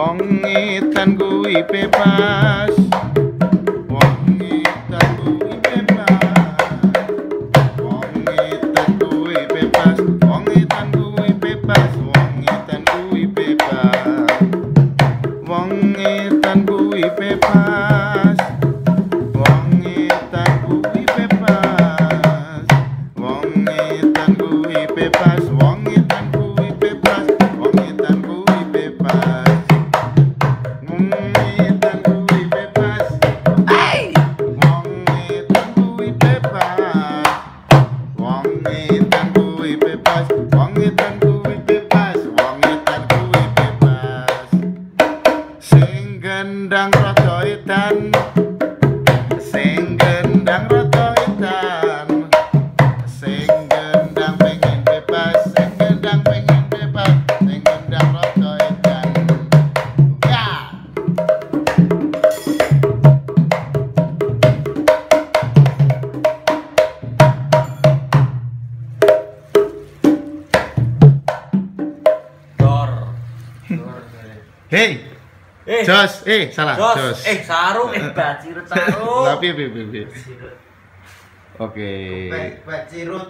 Wong edan kuwi bebas. Wong edan kuwi bebas. Wong edan kuwi bebas. Wong edan kuwi bebas. Wong edan kuwi bebas. Wong edan kuwi bebas. Wong edan kuwi bebas. Wong edan kuwi bebas. Gendang rada edan. Hei, Eh, Jos, eh salah, Jos. Jos. Eh, sarung, eh, bacirut sarung. Tapi, tapi, tapi. Oke. Baik, Pak Cirut.